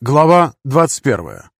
Глава 21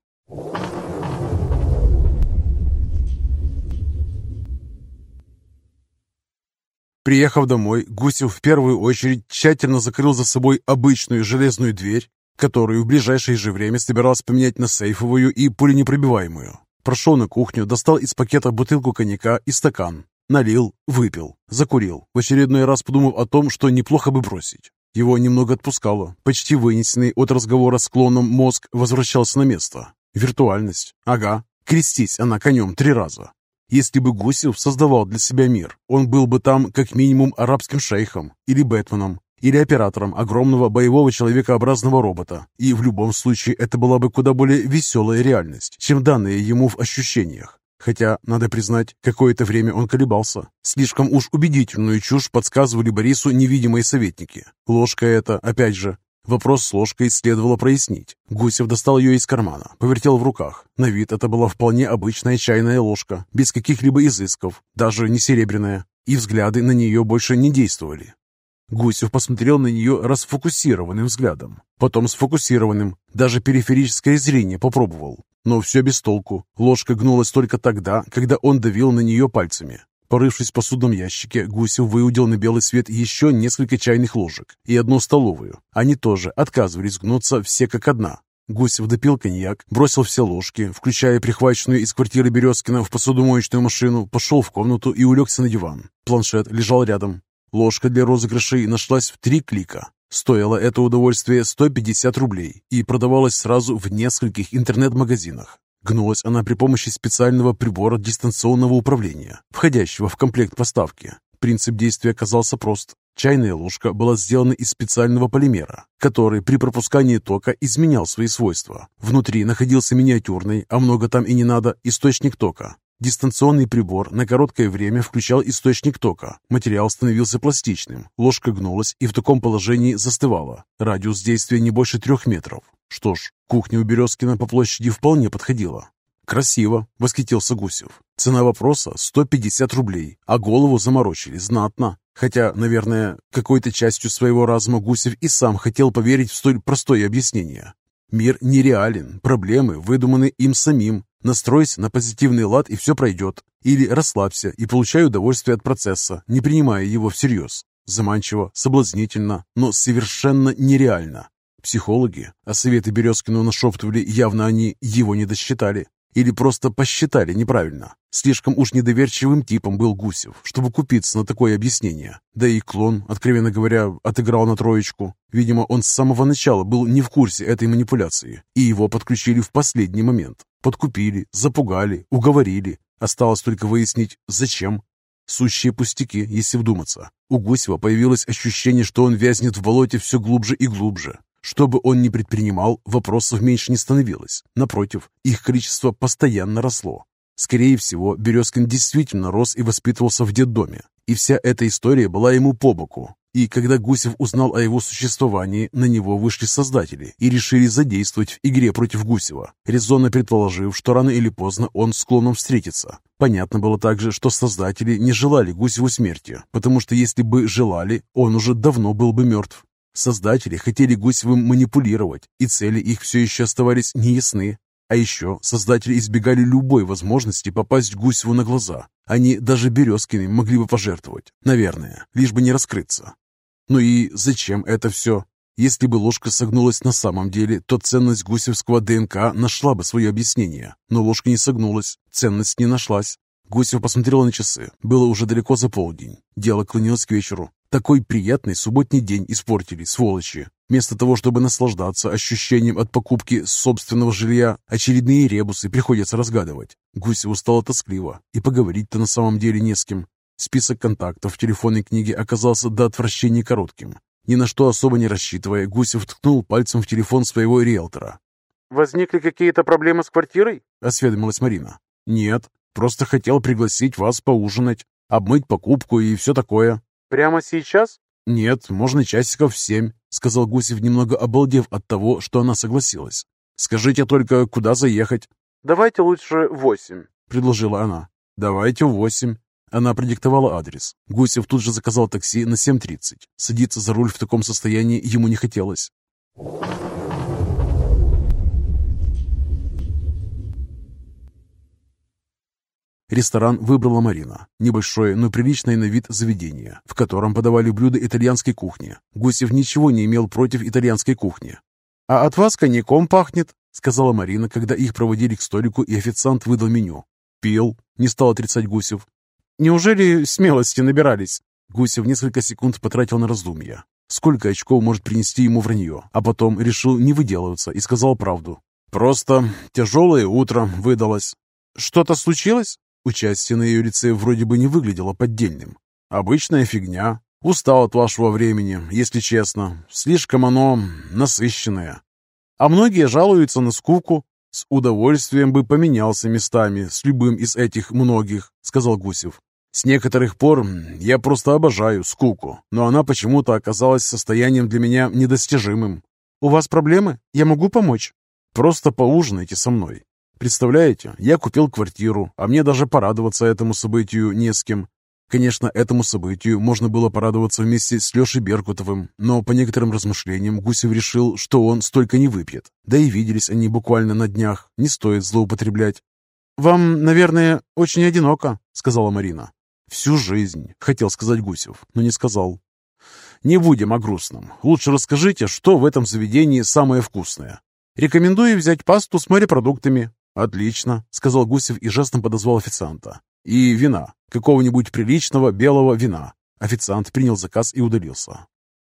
Приехав домой, Гусев в первую очередь тщательно закрыл за собой обычную железную дверь, которую в ближайшее же время собирался поменять на сейфовую и пуленепробиваемую. Прошел на кухню, достал из пакета бутылку коньяка и стакан. Налил, выпил, закурил, в очередной раз подумав о том, что неплохо бы бросить. Его немного отпускало. Почти вынесенный от разговора с клоном мозг возвращался на место. Виртуальность. Ага. Крестись она конем три раза. Если бы Гусев создавал для себя мир, он был бы там как минимум арабским шейхом или Бэтменом, или оператором огромного боевого человекообразного робота. И в любом случае это была бы куда более веселая реальность, чем данные ему в ощущениях. Хотя, надо признать, какое-то время он колебался. Слишком уж убедительную чушь подсказывали Борису невидимые советники. Ложка это, опять же. Вопрос с ложкой следовало прояснить. Гусев достал ее из кармана, повертел в руках. На вид это была вполне обычная чайная ложка, без каких-либо изысков, даже не серебряная. И взгляды на нее больше не действовали. Гусев посмотрел на нее расфокусированным взглядом, потом сфокусированным, даже периферическое зрение попробовал. Но все без толку. Ложка гнулась только тогда, когда он давил на нее пальцами. Порывшись в посудном ящике, Гусев выудил на белый свет еще несколько чайных ложек и одну столовую. Они тоже отказывались гнуться все как одна. Гусев допил коньяк, бросил все ложки, включая прихваченную из квартиры Березкина в посудомоечную машину, пошел в комнату и улегся на диван. Планшет лежал рядом. Ложка для розыгрышей нашлась в три клика. Стоило это удовольствие 150 рублей и продавалось сразу в нескольких интернет-магазинах. Гнулась она при помощи специального прибора дистанционного управления, входящего в комплект поставки. Принцип действия оказался прост. Чайная ложка была сделана из специального полимера, который при пропускании тока изменял свои свойства. Внутри находился миниатюрный, а много там и не надо, источник тока. Дистанционный прибор на короткое время включал источник тока. Материал становился пластичным, ложка гнулась и в таком положении застывала. Радиус действия не больше трех метров. Что ж, кухня у Березкина по площади вполне подходила. «Красиво!» — восхитился Гусев. «Цена вопроса — 150 рублей, а голову заморочили знатно. Хотя, наверное, какой-то частью своего разума Гусев и сам хотел поверить в столь простое объяснение. Мир нереален, проблемы выдуманы им самим, Настройся на позитивный лад, и все пройдет. Или расслабься и получай удовольствие от процесса, не принимая его всерьез. Заманчиво, соблазнительно, но совершенно нереально. Психологи, а советы Березкину нашептывали, явно они его не досчитали. Или просто посчитали неправильно. Слишком уж недоверчивым типом был Гусев, чтобы купиться на такое объяснение. Да и клон, откровенно говоря, отыграл на троечку. Видимо, он с самого начала был не в курсе этой манипуляции, и его подключили в последний момент. Подкупили, запугали, уговорили. Осталось только выяснить, зачем. Сущие пустяки, если вдуматься. У Гусева появилось ощущение, что он вязнет в болоте все глубже и глубже. Что бы он ни предпринимал, вопросов меньше не становилось. Напротив, их количество постоянно росло. Скорее всего, Березкин действительно рос и воспитывался в детдоме. И вся эта история была ему по боку. И когда Гусев узнал о его существовании, на него вышли создатели и решили задействовать в игре против Гусева, резонно предположив, что рано или поздно он с клоном встретится. Понятно было также, что создатели не желали Гусеву смерти, потому что если бы желали, он уже давно был бы мертв. Создатели хотели Гусевым манипулировать, и цели их все еще оставались неясны. А еще создатели избегали любой возможности попасть Гусеву на глаза. Они даже Березкиным могли бы пожертвовать, наверное, лишь бы не раскрыться. Ну и зачем это все? Если бы ложка согнулась на самом деле, то ценность гусевского ДНК нашла бы свое объяснение. Но ложка не согнулась, ценность не нашлась. Гусев посмотрел на часы. Было уже далеко за полдень. Дело клонилось к вечеру. Такой приятный субботний день испортили, сволочи. Вместо того, чтобы наслаждаться ощущением от покупки собственного жилья, очередные ребусы приходится разгадывать. Гусеву стало тоскливо, и поговорить-то на самом деле не с кем. Список контактов в телефонной книге оказался до отвращения коротким. Ни на что особо не рассчитывая, Гусев ткнул пальцем в телефон своего риэлтора. «Возникли какие-то проблемы с квартирой?» — осведомилась Марина. «Нет, просто хотел пригласить вас поужинать, обмыть покупку и все такое». «Прямо сейчас?» «Нет, можно часиков в семь», — сказал Гусев, немного обалдев от того, что она согласилась. «Скажите только, куда заехать?» «Давайте лучше восемь», — предложила она. «Давайте восемь». Она продиктовала адрес. Гусев тут же заказал такси на 7.30. Садиться за руль в таком состоянии ему не хотелось. Ресторан выбрала Марина. Небольшое, но приличное на вид заведение, в котором подавали блюда итальянской кухни. Гусев ничего не имел против итальянской кухни. «А от вас коньяком пахнет», — сказала Марина, когда их проводили к столику, и официант выдал меню. «Пил», — не стал отрицать Гусев. «Неужели смелости набирались?» Гусев несколько секунд потратил на раздумья. Сколько очков может принести ему вранье, а потом решил не выделываться и сказал правду. «Просто тяжелое утро выдалось». «Что-то случилось?» Участие на ее лице вроде бы не выглядело поддельным. «Обычная фигня. Устал от вашего времени, если честно. Слишком оно насыщенное. А многие жалуются на скуку. С удовольствием бы поменялся местами с любым из этих многих», — сказал Гусев. «С некоторых пор я просто обожаю скуку, но она почему-то оказалась состоянием для меня недостижимым. У вас проблемы? Я могу помочь?» «Просто поужинайте со мной. Представляете, я купил квартиру, а мне даже порадоваться этому событию не с кем. Конечно, этому событию можно было порадоваться вместе с Лешей Беркутовым, но по некоторым размышлениям Гусев решил, что он столько не выпьет. Да и виделись они буквально на днях, не стоит злоупотреблять. «Вам, наверное, очень одиноко», — сказала Марина. «Всю жизнь», — хотел сказать Гусев, но не сказал. «Не будем о грустном. Лучше расскажите, что в этом заведении самое вкусное. Рекомендую взять пасту с морепродуктами, «Отлично», — сказал Гусев и жестом подозвал официанта. «И вина. Какого-нибудь приличного белого вина». Официант принял заказ и удалился.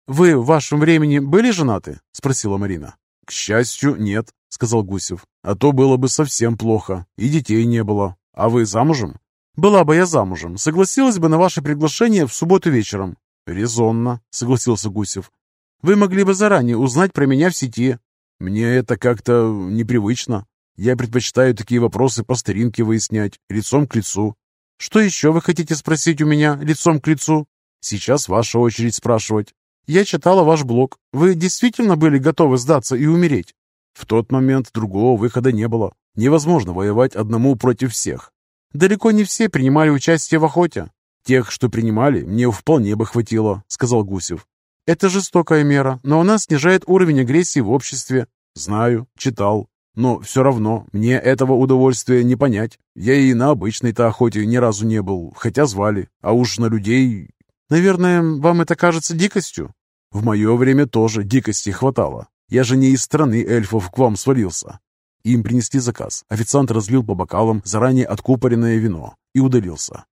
«Вы в вашем времени были женаты?» — спросила Марина. «К счастью, нет», — сказал Гусев. «А то было бы совсем плохо. И детей не было. А вы замужем?» «Была бы я замужем. Согласилась бы на ваше приглашение в субботу вечером». «Резонно», — согласился Гусев. «Вы могли бы заранее узнать про меня в сети». «Мне это как-то непривычно». Я предпочитаю такие вопросы по старинке выяснять, лицом к лицу. Что еще вы хотите спросить у меня лицом к лицу? Сейчас ваша очередь спрашивать. Я читала ваш блог. Вы действительно были готовы сдаться и умереть? В тот момент другого выхода не было. Невозможно воевать одному против всех. Далеко не все принимали участие в охоте. Тех, что принимали, мне вполне бы хватило, сказал Гусев. Это жестокая мера, но она снижает уровень агрессии в обществе. Знаю, читал. Но все равно мне этого удовольствия не понять. Я и на обычной-то охоте ни разу не был, хотя звали. А уж на людей... Наверное, вам это кажется дикостью? В мое время тоже дикости хватало. Я же не из страны эльфов к вам свалился. Им принесли заказ. Официант разлил по бокалам заранее откупоренное вино и удалился.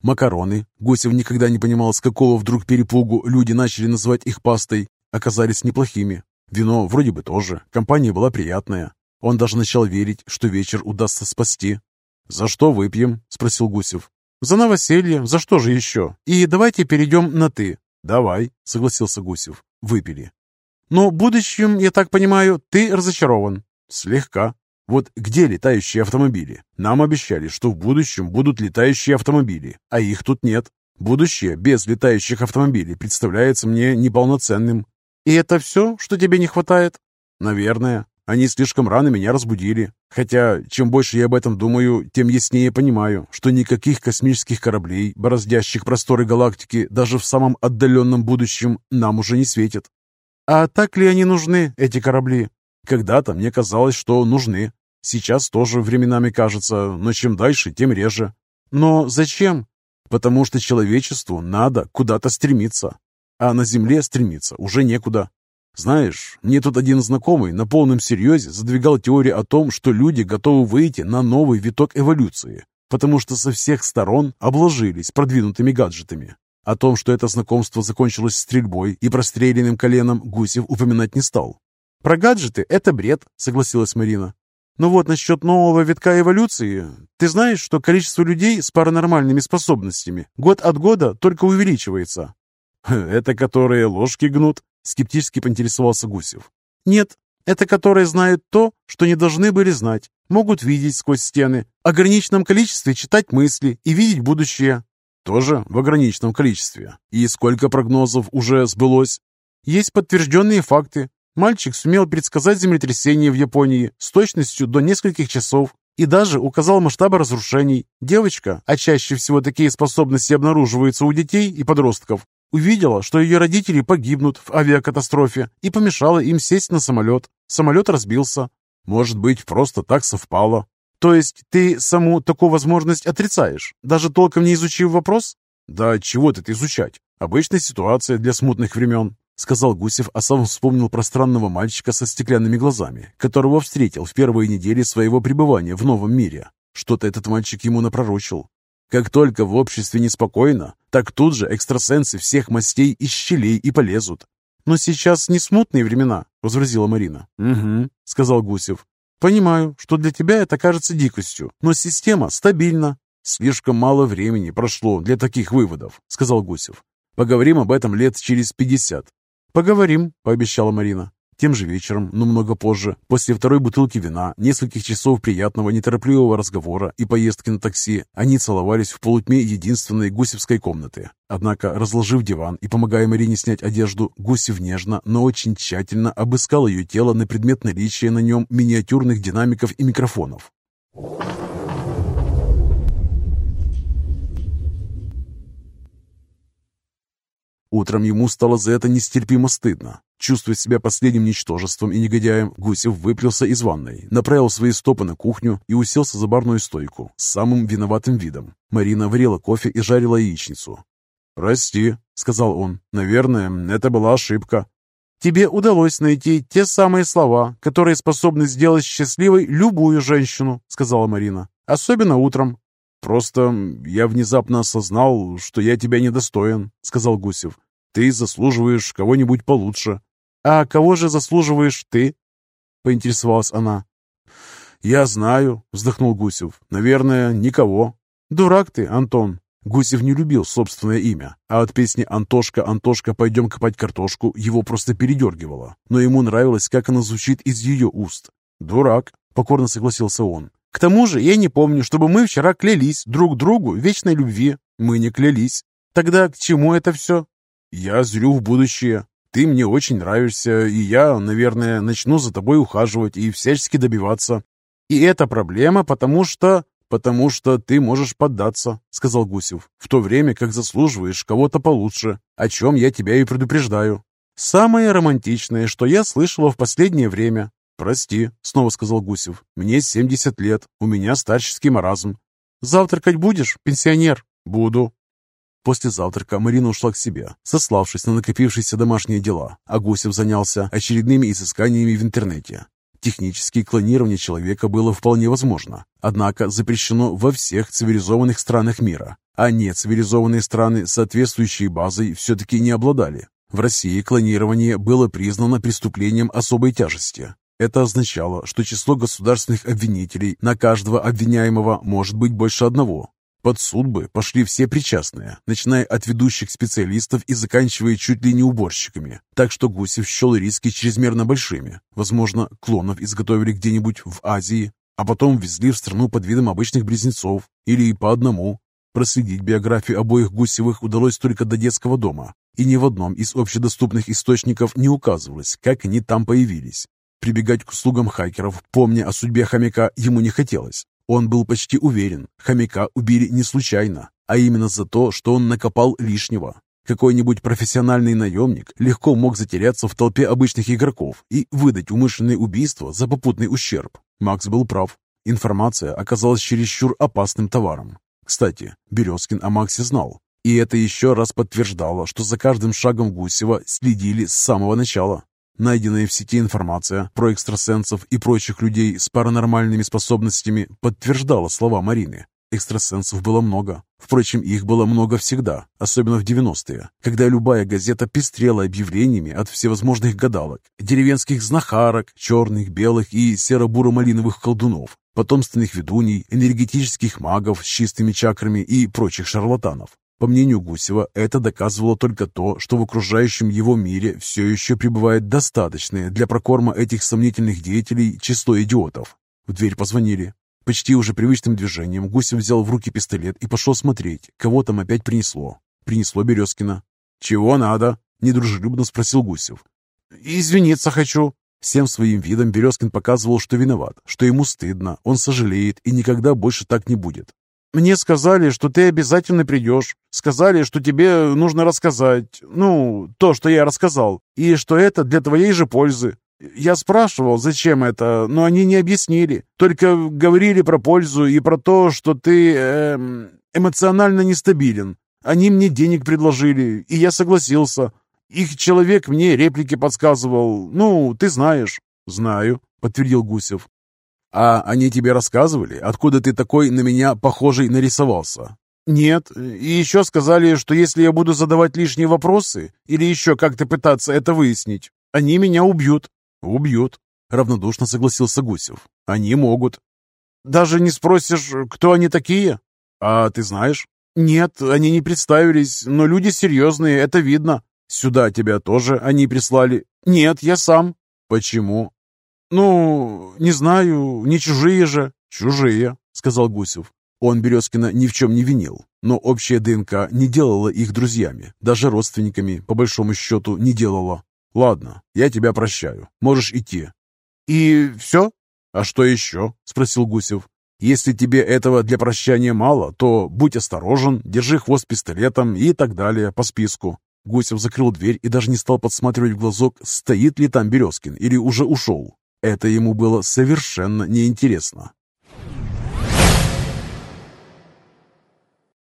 Макароны, Гусев никогда не понимал, с какого вдруг перепугу люди начали называть их пастой, оказались неплохими. Вино вроде бы тоже, компания была приятная. Он даже начал верить, что вечер удастся спасти. «За что выпьем?» – спросил Гусев. «За новоселье. За что же еще? И давайте перейдем на «ты». «Давай», – согласился Гусев. Выпили. «Но будущем, я так понимаю, ты разочарован?» «Слегка. Вот где летающие автомобили? Нам обещали, что в будущем будут летающие автомобили, а их тут нет. Будущее без летающих автомобилей представляется мне неполноценным». «И это все, что тебе не хватает?» «Наверное. Они слишком рано меня разбудили. Хотя, чем больше я об этом думаю, тем яснее понимаю, что никаких космических кораблей, бороздящих просторы галактики, даже в самом отдаленном будущем, нам уже не светят. А так ли они нужны, эти корабли? Когда-то мне казалось, что нужны. Сейчас тоже временами кажется, но чем дальше, тем реже. Но зачем? Потому что человечеству надо куда-то стремиться. А на Земле стремиться уже некуда. Знаешь, мне тут один знакомый на полном серьезе задвигал теорию о том, что люди готовы выйти на новый виток эволюции, потому что со всех сторон обложились продвинутыми гаджетами. О том, что это знакомство закончилось стрельбой и простреленным коленом, Гусев упоминать не стал. «Про гаджеты – это бред», – согласилась Марина. «Но вот насчет нового витка эволюции. Ты знаешь, что количество людей с паранормальными способностями год от года только увеличивается?» «Это которые ложки гнут?» Скептически поинтересовался Гусев. «Нет, это которые знают то, что не должны были знать, могут видеть сквозь стены, в ограниченном количестве читать мысли и видеть будущее». «Тоже в ограниченном количестве. И сколько прогнозов уже сбылось?» «Есть подтвержденные факты. Мальчик сумел предсказать землетрясение в Японии с точностью до нескольких часов и даже указал масштабы разрушений. Девочка, а чаще всего такие способности обнаруживаются у детей и подростков, Увидела, что ее родители погибнут в авиакатастрофе и помешала им сесть на самолет. Самолет разбился. Может быть, просто так совпало. То есть ты саму такую возможность отрицаешь, даже толком не изучив вопрос? Да чего тут изучать? Обычная ситуация для смутных времен, сказал Гусев, а сам вспомнил про странного мальчика со стеклянными глазами, которого встретил в первые недели своего пребывания в новом мире. Что-то этот мальчик ему напророчил. Как только в обществе неспокойно, так тут же экстрасенсы всех мастей из щелей и полезут. «Но сейчас не смутные времена», — возразила Марина. «Угу», — сказал Гусев. «Понимаю, что для тебя это кажется дикостью, но система стабильна». «Слишком мало времени прошло для таких выводов», — сказал Гусев. «Поговорим об этом лет через пятьдесят». «Поговорим», — пообещала Марина. Тем же вечером, но много позже, после второй бутылки вина, нескольких часов приятного неторопливого разговора и поездки на такси, они целовались в полутьме единственной гусевской комнаты. Однако, разложив диван и помогая Марине снять одежду, Гусев нежно, но очень тщательно обыскал ее тело на предмет наличия на нем миниатюрных динамиков и микрофонов. Утром ему стало за это нестерпимо стыдно. Чувствуя себя последним ничтожеством и негодяем, Гусев выплелся из ванной, направил свои стопы на кухню и уселся за барную стойку с самым виноватым видом. Марина варила кофе и жарила яичницу. «Прости», — сказал он, — «наверное, это была ошибка». «Тебе удалось найти те самые слова, которые способны сделать счастливой любую женщину», — сказала Марина, — «особенно утром». «Просто я внезапно осознал, что я тебя недостоин», — сказал Гусев. «Ты заслуживаешь кого-нибудь получше». «А кого же заслуживаешь ты?» — поинтересовалась она. «Я знаю», — вздохнул Гусев. «Наверное, никого». «Дурак ты, Антон». Гусев не любил собственное имя, а от песни «Антошка, Антошка, пойдем копать картошку» его просто передергивало. Но ему нравилось, как она звучит из ее уст. «Дурак», — покорно согласился он. «К тому же я не помню, чтобы мы вчера клялись друг другу в вечной любви. Мы не клялись. Тогда к чему это все?» «Я зрю в будущее. Ты мне очень нравишься, и я, наверное, начну за тобой ухаживать и всячески добиваться. И это проблема, потому что... «Потому что ты можешь поддаться», — сказал Гусев, «в то время как заслуживаешь кого-то получше, о чем я тебя и предупреждаю». «Самое романтичное, что я слышала в последнее время». «Прости», — снова сказал Гусев, «мне 70 лет, у меня старческий маразм». «Завтракать будешь, пенсионер?» «Буду», После завтрака Марина ушла к себе, сославшись на накопившиеся домашние дела, а Гусев занялся очередными изысканиями в интернете. Технически клонирование человека было вполне возможно, однако запрещено во всех цивилизованных странах мира, а нецивилизованные страны соответствующей базой все-таки не обладали. В России клонирование было признано преступлением особой тяжести. Это означало, что число государственных обвинителей на каждого обвиняемого может быть больше одного, под суд бы пошли все причастные, начиная от ведущих специалистов и заканчивая чуть ли не уборщиками. Так что Гусев счел риски чрезмерно большими. Возможно, клонов изготовили где-нибудь в Азии, а потом везли в страну под видом обычных близнецов или по одному. Проследить биографию обоих Гусевых удалось только до детского дома, и ни в одном из общедоступных источников не указывалось, как они там появились. Прибегать к услугам хакеров, помня о судьбе хомяка, ему не хотелось. Он был почти уверен, хомяка убили не случайно, а именно за то, что он накопал лишнего. Какой-нибудь профессиональный наемник легко мог затеряться в толпе обычных игроков и выдать умышленное убийство за попутный ущерб. Макс был прав. Информация оказалась чересчур опасным товаром. Кстати, Березкин о Максе знал. И это еще раз подтверждало, что за каждым шагом Гусева следили с самого начала. Найденная в сети информация про экстрасенсов и прочих людей с паранормальными способностями подтверждала слова Марины. Экстрасенсов было много. Впрочем, их было много всегда, особенно в 90-е, когда любая газета пестрела объявлениями от всевозможных гадалок, деревенских знахарок, черных, белых и серо-буро-малиновых колдунов, потомственных ведуней, энергетических магов с чистыми чакрами и прочих шарлатанов. По мнению Гусева, это доказывало только то, что в окружающем его мире все еще пребывает достаточное для прокорма этих сомнительных деятелей число идиотов. В дверь позвонили. Почти уже привычным движением Гусев взял в руки пистолет и пошел смотреть, кого там опять принесло. Принесло Березкина. «Чего надо?» – недружелюбно спросил Гусев. «Извиниться хочу». Всем своим видом Березкин показывал, что виноват, что ему стыдно, он сожалеет и никогда больше так не будет. Мне сказали, что ты обязательно придешь. Сказали, что тебе нужно рассказать, ну, то, что я рассказал, и что это для твоей же пользы. Я спрашивал, зачем это, но они не объяснили. Только говорили про пользу и про то, что ты эм, эмоционально нестабилен. Они мне денег предложили, и я согласился. Их человек мне реплики подсказывал. Ну, ты знаешь. Знаю, подтвердил Гусев. А они тебе рассказывали, откуда ты такой на меня похожий нарисовался? Нет. И еще сказали, что если я буду задавать лишние вопросы или еще как-то пытаться это выяснить, они меня убьют. Убьют, равнодушно согласился Гусев. Они могут. Даже не спросишь, кто они такие? А ты знаешь? «Нет, они не представились, но люди серьезные, это видно. Сюда тебя тоже они прислали?» «Нет, я сам». «Почему?» «Ну, не знаю, не чужие же». «Чужие», — сказал Гусев. Он Березкина ни в чем не винил, но общая ДНК не делала их друзьями, даже родственниками, по большому счету, не делала. «Ладно, я тебя прощаю, можешь идти». «И все?» «А что еще?» — спросил Гусев. Если тебе этого для прощания мало, то будь осторожен, держи хвост пистолетом и так далее по списку». Гусев закрыл дверь и даже не стал подсматривать в глазок, стоит ли там Березкин или уже ушел. Это ему было совершенно неинтересно.